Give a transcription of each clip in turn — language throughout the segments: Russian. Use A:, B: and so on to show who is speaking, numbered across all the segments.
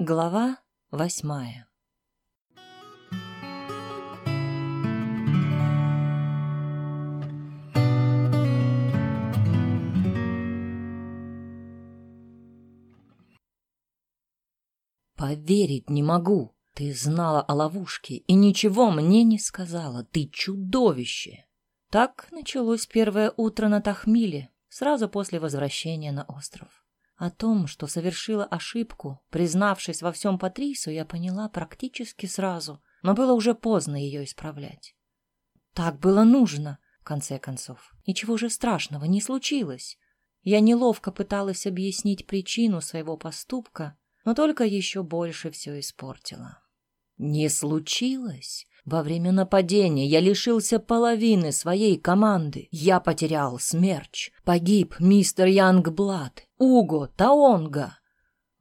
A: Глава восьмая Поверить не могу. Ты знала о ловушке и ничего мне не сказала. Ты чудовище. Так началось первое утро на Тахмиле, сразу после возвращения на остров. О том, что совершила ошибку, признавшись во всем Патрису, я поняла практически сразу, но было уже поздно ее исправлять. Так было нужно, в конце концов. Ничего же страшного не случилось. Я неловко пыталась объяснить причину своего поступка, но только еще больше все испортила. Не случилось. Во время нападения я лишился половины своей команды. Я потерял Смерч. Погиб мистер Янгблад, Уго, Таонга.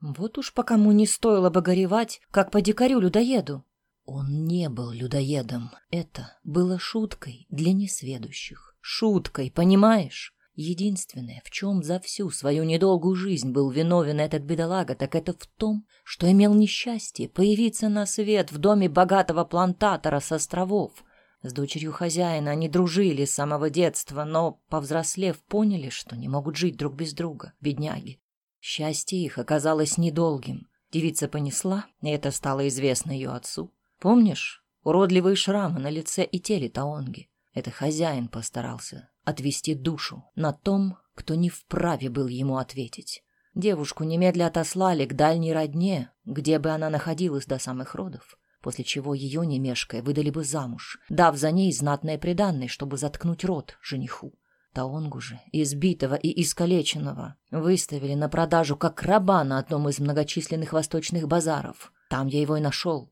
A: Вот уж по кому не стоило бы горевать, как по дикарю-людоеду. Он не был людоедом. Это было шуткой для несведущих. Шуткой, понимаешь? Единственное, в чем за всю свою недолгую жизнь был виновен этот бедолага, так это в том, что имел несчастье появиться на свет в доме богатого плантатора с островов. С дочерью хозяина они дружили с самого детства, но, повзрослев, поняли, что не могут жить друг без друга, бедняги. Счастье их оказалось недолгим. Девица понесла, и это стало известно ее отцу. Помнишь уродливые шрамы на лице и теле Таонги? Это хозяин постарался отвести душу на том, кто не вправе был ему ответить. Девушку немедля отослали к дальней родне, где бы она находилась до самых родов, после чего ее, не мешкая, выдали бы замуж, дав за ней знатное приданное, чтобы заткнуть рот жениху. Таонгу же, избитого и искалеченного, выставили на продажу как раба на одном из многочисленных восточных базаров. Там я его и нашел.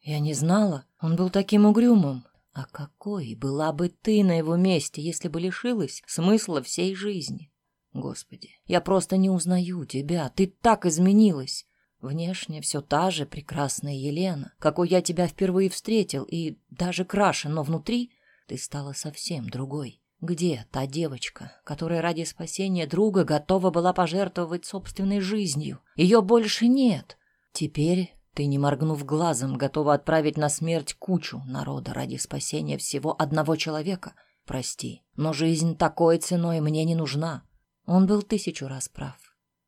A: Я не знала, он был таким угрюмым, а какой была бы ты на его месте, если бы лишилась смысла всей жизни? Господи, я просто не узнаю тебя, ты так изменилась. Внешне все та же прекрасная Елена, какой я тебя впервые встретил, и даже краше, но внутри ты стала совсем другой. Где та девочка, которая ради спасения друга готова была пожертвовать собственной жизнью? Ее больше нет. Теперь ты, не моргнув глазом, готова отправить на смерть кучу народа ради спасения всего одного человека. Прости, но жизнь такой ценой мне не нужна. Он был тысячу раз прав.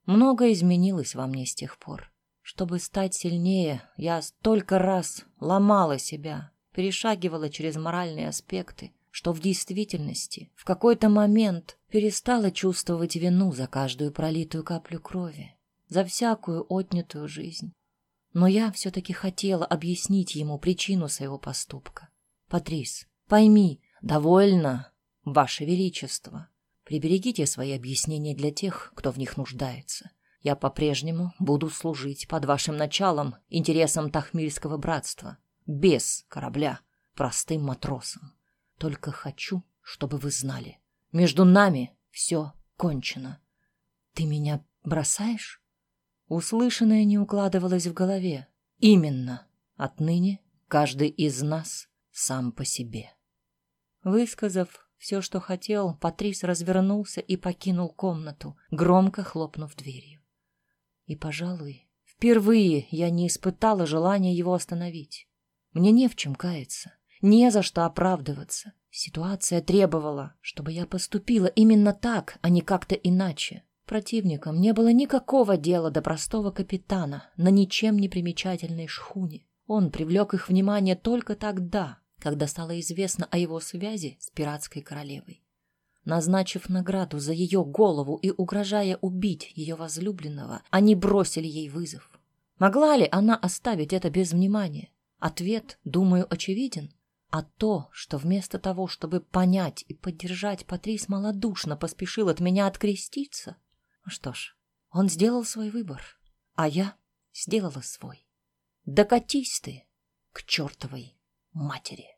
A: Многое изменилось во мне с тех пор. Чтобы стать сильнее, я столько раз ломала себя, перешагивала через моральные аспекты, что в действительности в какой-то момент перестала чувствовать вину за каждую пролитую каплю крови, за всякую отнятую жизнь. Но я все-таки хотела объяснить ему причину своего поступка. «Патрис, пойми, довольно, Ваше Величество. Приберегите свои объяснения для тех, кто в них нуждается. Я по-прежнему буду служить под вашим началом интересам Тахмильского братства, без корабля, простым матросом. Только хочу, чтобы вы знали, между нами все кончено. Ты меня бросаешь?» Услышанное не укладывалось в голове. Именно. Отныне каждый из нас сам по себе. Высказав все, что хотел, Патрис развернулся и покинул комнату, громко хлопнув дверью. И, пожалуй, впервые я не испытала желания его остановить. Мне не в чем каяться, не за что оправдываться. Ситуация требовала, чтобы я поступила именно так, а не как-то иначе. Противникам не было никакого дела до простого капитана на ничем не примечательной шхуне. Он привлек их внимание только тогда, когда стало известно о его связи с пиратской королевой. Назначив награду за ее голову и угрожая убить ее возлюбленного, они бросили ей вызов. Могла ли она оставить это без внимания? Ответ, думаю, очевиден. А то, что вместо того, чтобы понять и поддержать, Патрис малодушно поспешил от меня откреститься, что ж, он сделал свой выбор, а я сделала свой. Докатись ты к чертовой матери.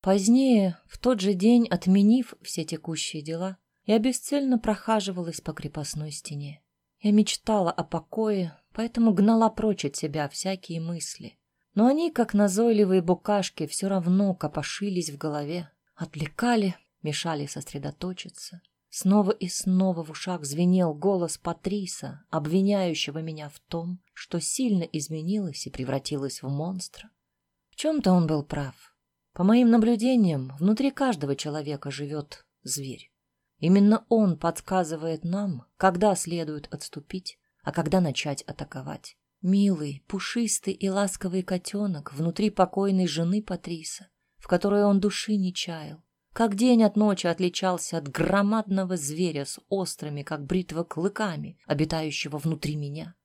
A: Позднее, в тот же день, отменив все текущие дела, я бесцельно прохаживалась по крепостной стене. Я мечтала о покое, поэтому гнала прочь от себя всякие мысли. но они, как назойливые букашки, все равно копошились в голове, отвлекали, мешали сосредоточиться. Снова и снова в ушах звенел голос Патриса, обвиняющего меня в том, что сильно изменилась и превратилась в монстра. В чем-то он был прав. По моим наблюдениям, внутри каждого человека живет зверь. Именно он подсказывает нам, когда следует отступить, а когда начать атаковать. Милый, пушистый и ласковый котенок внутри покойной жены Патриса, в которой он души не чаял, как день от ночи отличался от громадного зверя с острыми, как бритва, клыками, обитающего внутри меня.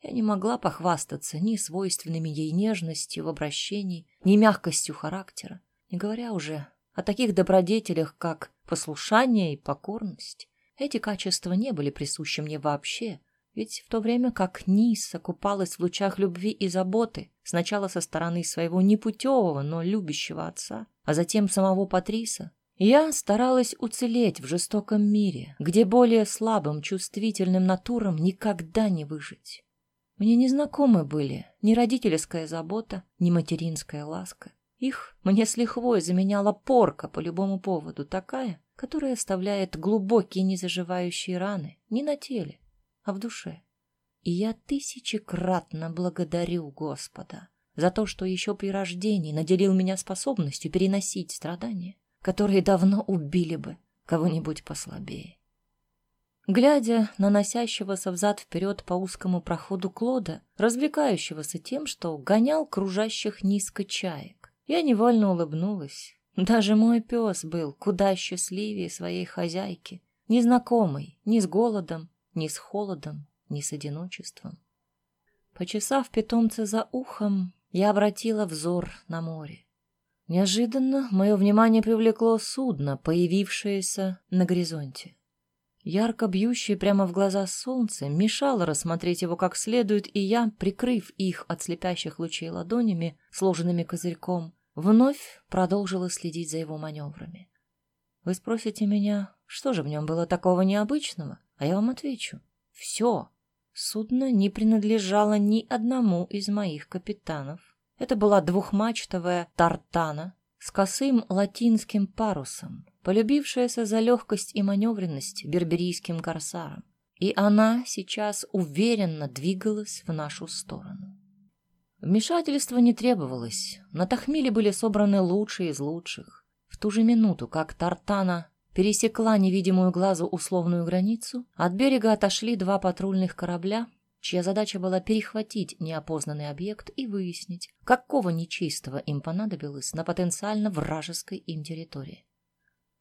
A: Я не могла похвастаться ни свойственными ей нежностью в обращении, ни мягкостью характера, не говоря уже о таких добродетелях, как послушание и покорность. Эти качества не были присущи мне вообще, ведь в то время как Ниса купалась в лучах любви и заботы, сначала со стороны своего непутевого, но любящего отца, а затем самого Патриса, я старалась уцелеть в жестоком мире, где более слабым, чувствительным натурам никогда не выжить. Мне не знакомы были ни родительская забота, ни материнская ласка. Их мне с лихвой заменяла порка по любому поводу, такая, которая оставляет глубокие незаживающие раны не на теле, а в душе. И я тысячекратно благодарю Господа за то, что еще при рождении наделил меня способностью переносить страдания, которые давно убили бы кого-нибудь послабее. Глядя на носящегося взад-вперед по узкому проходу Клода, развлекающегося тем, что гонял кружащих низко чаек, я невольно улыбнулась. Даже мой пес был куда счастливее своей хозяйки, незнакомой ни с голодом, ни с холодом, ни с одиночеством. Почесав питомца за ухом, я обратила взор на море. Неожиданно мое внимание привлекло судно, появившееся на горизонте. Ярко бьющее прямо в глаза солнце мешало рассмотреть его как следует, и я, прикрыв их от слепящих лучей ладонями, сложенными козырьком, вновь продолжила следить за его маневрами. Вы спросите меня, что же в нем было такого необычного? А я вам отвечу. Все. Судно не принадлежало ни одному из моих капитанов. Это была двухмачтовая «Тартана» с косым латинским парусом, полюбившаяся за легкость и маневренность берберийским корсарам. И она сейчас уверенно двигалась в нашу сторону. Вмешательства не требовалось. На Тахмиле были собраны лучшие из лучших. В ту же минуту, как Тартана пересекла невидимую глазу условную границу, от берега отошли два патрульных корабля, чья задача была перехватить неопознанный объект и выяснить, какого нечистого им понадобилось на потенциально вражеской им территории.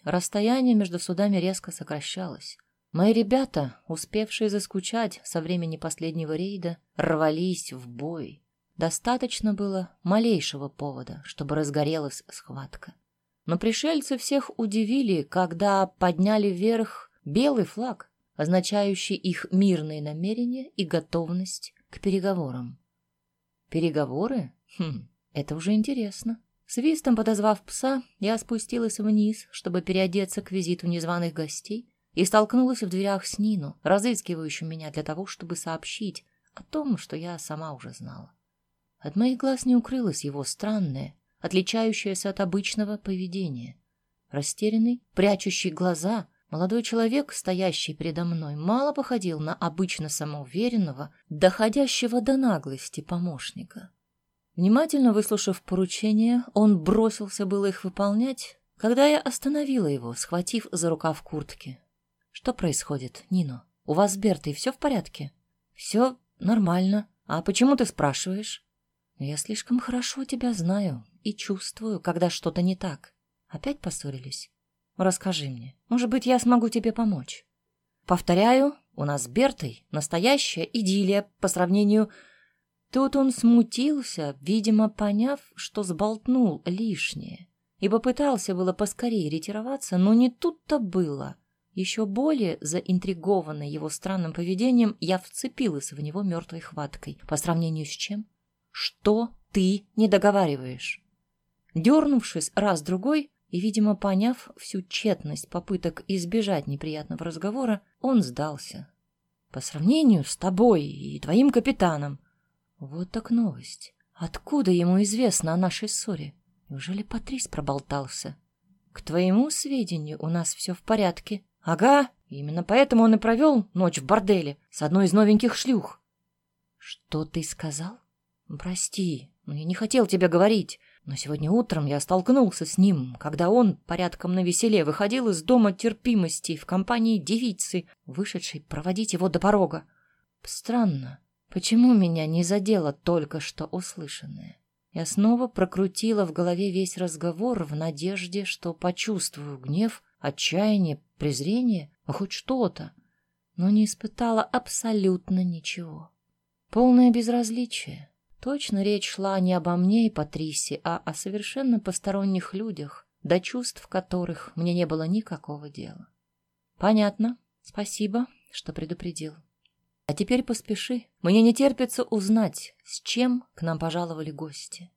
A: Расстояние между судами резко сокращалось. Мои ребята, успевшие заскучать со времени последнего рейда, рвались в бой. Достаточно было малейшего повода, чтобы разгорелась схватка. Но пришельцы всех удивили, когда подняли вверх белый флаг, означающий их мирные намерения и готовность к переговорам. Переговоры? Хм, это уже интересно. Свистом подозвав пса, я спустилась вниз, чтобы переодеться к визиту незваных гостей, и столкнулась в дверях с Нину, разыскивающим меня для того, чтобы сообщить о том, что я сама уже знала. От моих глаз не укрылось его странное, отличающееся от обычного поведения. Растерянный, прячущий глаза, молодой человек, стоящий передо мной, мало походил на обычно самоуверенного, доходящего до наглости помощника. Внимательно выслушав поручение, он бросился было их выполнять, когда я остановила его, схватив за рукав куртки. «Что происходит, Нино? У вас с Бертой все в порядке?» «Все нормально. А почему ты спрашиваешь?» «Я слишком хорошо тебя знаю и чувствую, когда что-то не так. Опять поссорились? Расскажи мне. Может быть, я смогу тебе помочь. Повторяю, у нас с Бертой настоящая идиллия по сравнению... Тут он смутился, видимо, поняв, что сболтнул лишнее, и попытался было поскорее ретироваться, но не тут-то было. Еще более заинтригованный его странным поведением, я вцепилась в него мертвой хваткой. По сравнению с чем? Что ты не договариваешь? Дернувшись раз-другой и, видимо, поняв всю тщетность попыток избежать неприятного разговора, он сдался. По сравнению с тобой и твоим капитаном. Вот так новость. Откуда ему известно о нашей ссоре? Неужели Патрис проболтался? К твоему сведению, у нас все в порядке. Ага, именно поэтому он и провел ночь в борделе с одной из новеньких шлюх. Что ты сказал? Прости, но я не хотел тебе говорить. Но сегодня утром я столкнулся с ним, когда он, порядком на веселе, выходил из дома терпимости в компании девицы, вышедшей проводить его до порога. Странно, почему меня не задело только что услышанное? Я снова прокрутила в голове весь разговор в надежде, что почувствую гнев, отчаяние, презрение, а хоть что-то, но не испытала абсолютно ничего. Полное безразличие. Точно речь шла не обо мне и Патрисе, а о совершенно посторонних людях, до чувств которых мне не было никакого дела. Понятно. Спасибо, что предупредил. А теперь поспеши. Мне не терпится узнать, с чем к нам пожаловали гости.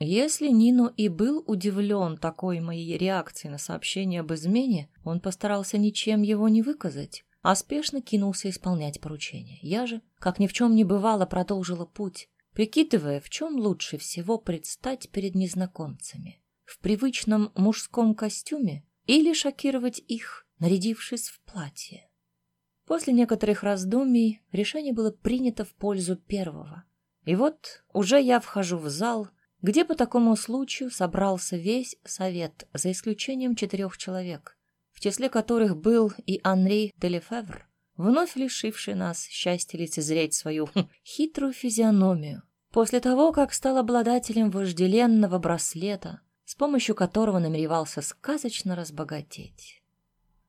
A: Если Нино и был удивлен такой моей реакцией на сообщение об измене, он постарался ничем его не выказать, а спешно кинулся исполнять поручение. Я же, как ни в чем не бывало, продолжила путь, прикидывая, в чем лучше всего предстать перед незнакомцами. В привычном мужском костюме или шокировать их, нарядившись в платье. После некоторых раздумий решение было принято в пользу первого. И вот уже я вхожу в зал, где по такому случаю собрался весь совет, за исключением четырех человек, числе которых был и Анри Делефевр, вновь лишивший нас счастья лицезреть свою хм, хитрую физиономию, после того, как стал обладателем вожделенного браслета, с помощью которого намеревался сказочно разбогатеть.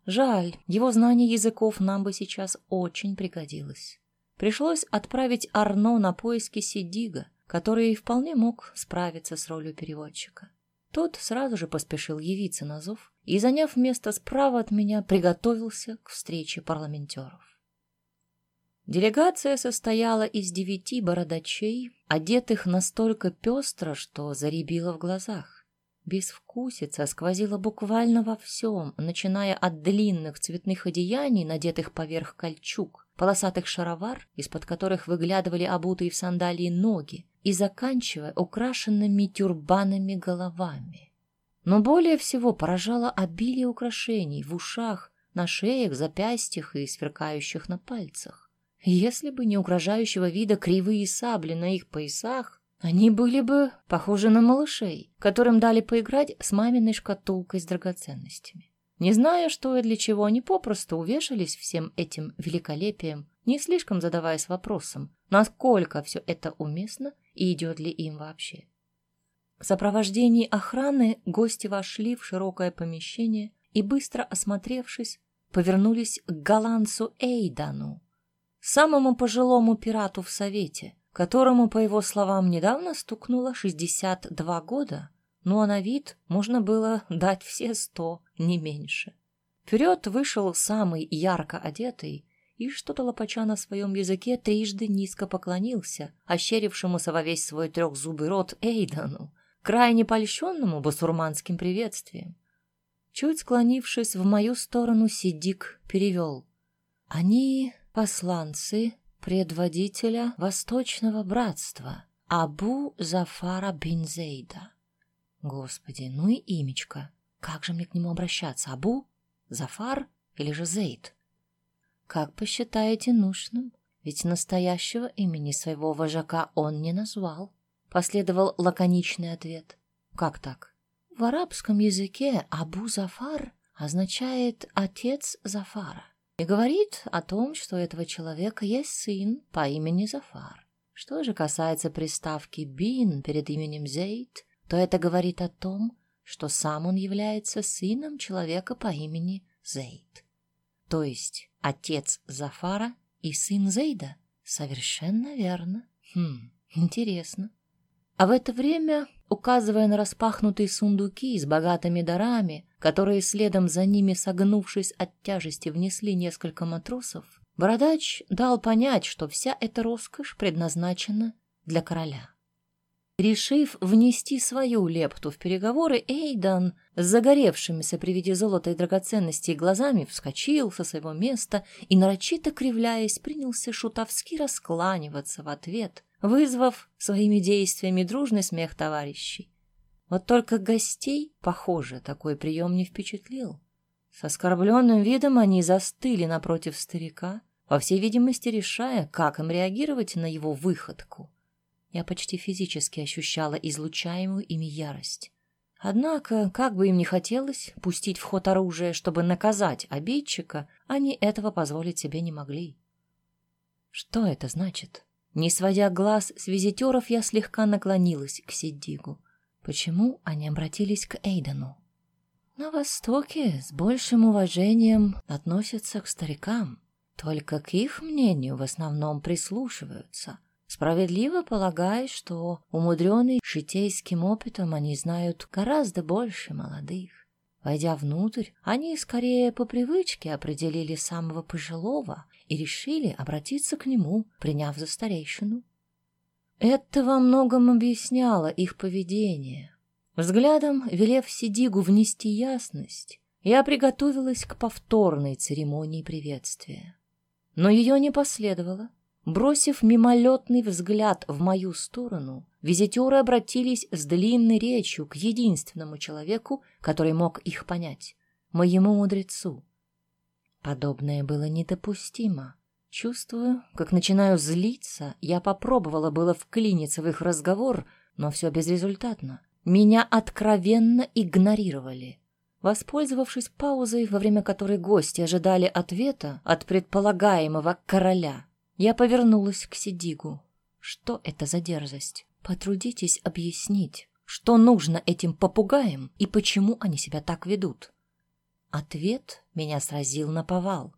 A: Жаль, его знание языков нам бы сейчас очень пригодилось. Пришлось отправить Арно на поиски Сидига, который вполне мог справиться с ролью переводчика. Тот сразу же поспешил явиться на зов и, заняв место справа от меня, приготовился к встрече парламентеров. Делегация состояла из девяти бородачей, одетых настолько пестро, что заребило в глазах. Безвкусица сквозила буквально во всем, начиная от длинных цветных одеяний, надетых поверх кольчуг, полосатых шаровар, из-под которых выглядывали обутые в сандалии ноги, и заканчивая украшенными тюрбанами головами. Но более всего поражало обилие украшений в ушах, на шеях, запястьях и сверкающих на пальцах. Если бы не угрожающего вида кривые сабли на их поясах, они были бы похожи на малышей, которым дали поиграть с маминой шкатулкой с драгоценностями. Не зная, что и для чего, они попросту увешались всем этим великолепием, не слишком задаваясь вопросом, насколько все это уместно и идет ли им вообще. В сопровождении охраны гости вошли в широкое помещение и, быстро осмотревшись, повернулись к голландцу Эйдану, самому пожилому пирату в Совете, которому, по его словам, недавно стукнуло 62 года, ну а на вид можно было дать все сто, не меньше. Вперед вышел самый ярко одетый и что-то лопача на своем языке трижды низко поклонился, ощерившемуся во весь свой трехзубый рот Эйдану, крайне польщенному басурманским приветствием. Чуть склонившись в мою сторону, Сидик перевел. «Они посланцы предводителя Восточного Братства, Абу Зафара бин Зейда». Господи, ну и имечко. Как же мне к нему обращаться? Абу? Зафар или же Зейд? Как посчитаете нужным? Ведь настоящего имени своего вожака он не назвал. Последовал лаконичный ответ. Как так? В арабском языке Абу Зафар означает «отец Зафара» и говорит о том, что у этого человека есть сын по имени Зафар. Что же касается приставки «бин» перед именем Зейд, то это говорит о том, что сам он является сыном человека по имени Зейд. То есть отец Зафара и сын Зейда? Совершенно верно. Хм, интересно. А в это время, указывая на распахнутые сундуки с богатыми дарами, которые следом за ними, согнувшись от тяжести, внесли несколько матросов, Бородач дал понять, что вся эта роскошь предназначена для короля. Решив внести свою лепту в переговоры, Эйдан загоревшимися при виде золота и драгоценностей глазами вскочил со своего места и, нарочито кривляясь, принялся шутовски раскланиваться в ответ, вызвав своими действиями дружный смех товарищей. Вот только гостей, похоже, такой прием не впечатлил. С оскорбленным видом они застыли напротив старика, по всей видимости, решая, как им реагировать на его выходку. Я почти физически ощущала излучаемую ими ярость. Однако, как бы им ни хотелось пустить в ход оружие, чтобы наказать обидчика, они этого позволить себе не могли. Что это значит? Не сводя глаз с визитеров, я слегка наклонилась к Сиддигу. Почему они обратились к Эйдену? На Востоке с большим уважением относятся к старикам, только к их мнению в основном прислушиваются. Справедливо полагая, что умудренные житейским опытом они знают гораздо больше молодых. Войдя внутрь, они скорее по привычке определили самого пожилого и решили обратиться к нему, приняв за старейшину. Это во многом объясняло их поведение. Взглядом, велев Сидигу внести ясность, я приготовилась к повторной церемонии приветствия. Но ее не последовало. Бросив мимолетный взгляд в мою сторону, визитеры обратились с длинной речью к единственному человеку, который мог их понять — моему мудрецу. Подобное было недопустимо. Чувствую, как начинаю злиться, я попробовала было вклиниться в их разговор, но все безрезультатно. Меня откровенно игнорировали. Воспользовавшись паузой, во время которой гости ожидали ответа от предполагаемого короля, я повернулась к Сидигу. Что это за дерзость? Потрудитесь объяснить, что нужно этим попугаям и почему они себя так ведут. Ответ меня сразил на повал.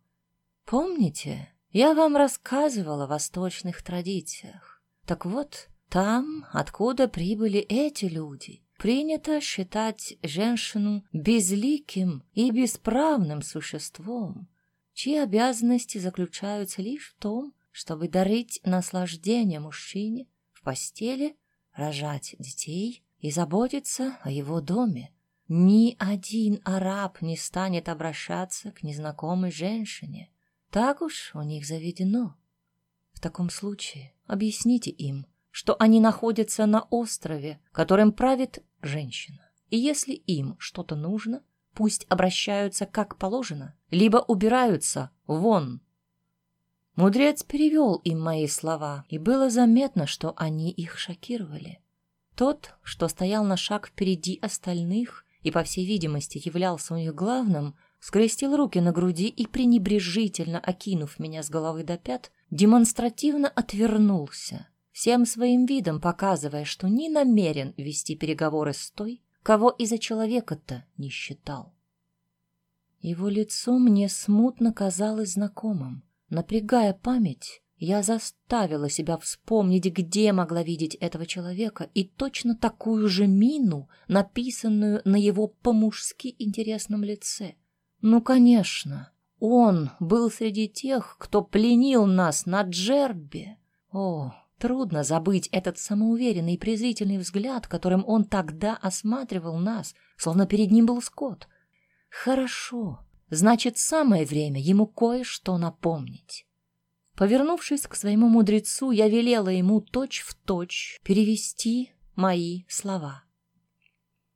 A: Помните, я вам рассказывала о восточных традициях. Так вот, там, откуда прибыли эти люди, принято считать женщину безликим и бесправным существом, чьи обязанности заключаются лишь в том, чтобы дарить наслаждение мужчине в постели, рожать детей и заботиться о его доме. Ни один араб не станет обращаться к незнакомой женщине, так уж у них заведено. В таком случае объясните им, что они находятся на острове, которым правит женщина. И если им что-то нужно, пусть обращаются как положено, либо убираются вон. Мудрец перевел им мои слова, и было заметно, что они их шокировали. Тот, что стоял на шаг впереди остальных и, по всей видимости, являлся у них главным, скрестил руки на груди и, пренебрежительно окинув меня с головы до пят, демонстративно отвернулся, всем своим видом показывая, что не намерен вести переговоры с той, кого из-за человека-то не считал. Его лицо мне смутно казалось знакомым. Напрягая память, я заставила себя вспомнить, где могла видеть этого человека, и точно такую же мину, написанную на его по-мужски интересном лице — ну, конечно, он был среди тех, кто пленил нас на Джербе. О, трудно забыть этот самоуверенный и презрительный взгляд, которым он тогда осматривал нас, словно перед ним был скот. Хорошо, значит, самое время ему кое-что напомнить. Повернувшись к своему мудрецу, я велела ему точь-в-точь точь перевести мои слова.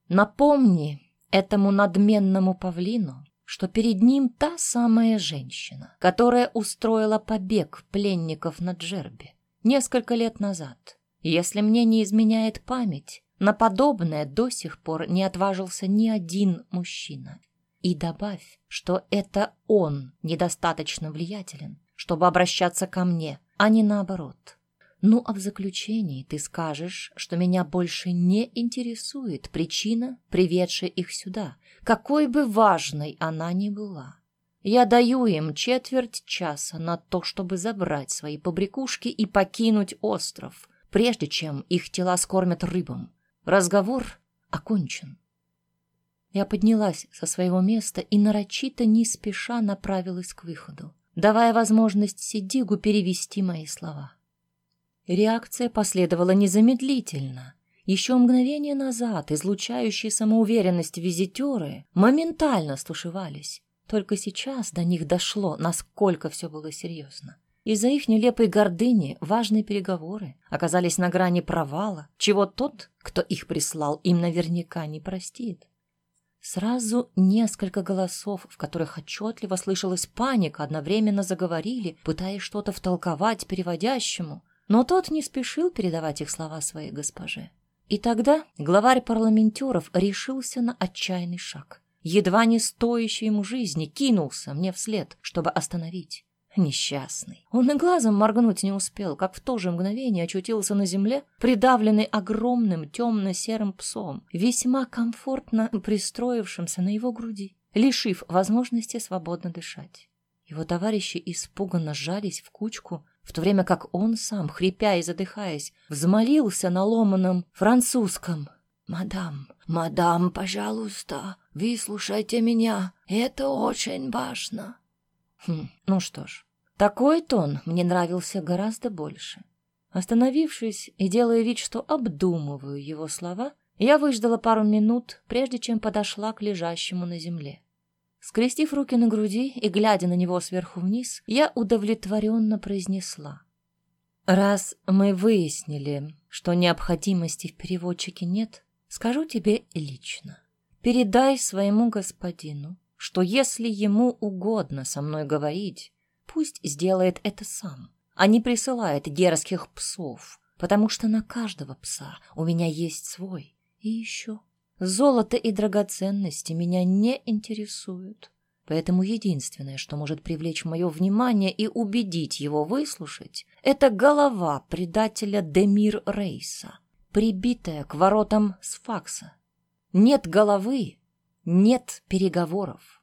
A: Напомни этому надменному павлину, что перед ним та самая женщина, которая устроила побег пленников на Джербе несколько лет назад. Если мне не изменяет память, на подобное до сих пор не отважился ни один мужчина. И добавь, что это он недостаточно влиятелен, чтобы обращаться ко мне, а не наоборот. Ну, а в заключении ты скажешь, что меня больше не интересует причина, приведшая их сюда, какой бы важной она ни была. Я даю им четверть часа на то, чтобы забрать свои побрякушки и покинуть остров, прежде чем их тела скормят рыбам. Разговор окончен. Я поднялась со своего места и нарочито не спеша направилась к выходу, давая возможность Сидигу перевести мои слова. Реакция последовала незамедлительно. Еще мгновение назад излучающие самоуверенность визитеры моментально стушевались. Только сейчас до них дошло, насколько все было серьезно. Из-за их нелепой гордыни важные переговоры оказались на грани провала, чего тот, кто их прислал, им наверняка не простит. Сразу несколько голосов, в которых отчетливо слышалась паника, одновременно заговорили, пытаясь что-то втолковать переводящему, но тот не спешил передавать их слова своей госпоже. И тогда главарь парламентеров решился на отчаянный шаг. Едва не стоящий ему жизни, кинулся мне вслед, чтобы остановить. Несчастный. Он и глазом моргнуть не успел, как в то же мгновение очутился на земле, придавленный огромным темно-серым псом, весьма комфортно пристроившимся на его груди, лишив возможности свободно дышать. Его товарищи испуганно сжались в кучку, в то время как он сам, хрипя и задыхаясь, взмолился на ломаном французском. «Мадам, мадам, пожалуйста, выслушайте меня, это очень важно». Хм, ну что ж, такой тон мне нравился гораздо больше. Остановившись и делая вид, что обдумываю его слова, я выждала пару минут, прежде чем подошла к лежащему на земле. Скрестив руки на груди и глядя на него сверху вниз, я удовлетворенно произнесла. «Раз мы выяснили, что необходимости в переводчике нет, скажу тебе лично. Передай своему господину, что если ему угодно со мной говорить, пусть сделает это сам, а не присылает дерзких псов, потому что на каждого пса у меня есть свой. И еще золото и драгоценности меня не интересуют. Поэтому единственное, что может привлечь мое внимание и убедить его выслушать, это голова предателя Демир Рейса, прибитая к воротам с факса. Нет головы, нет переговоров.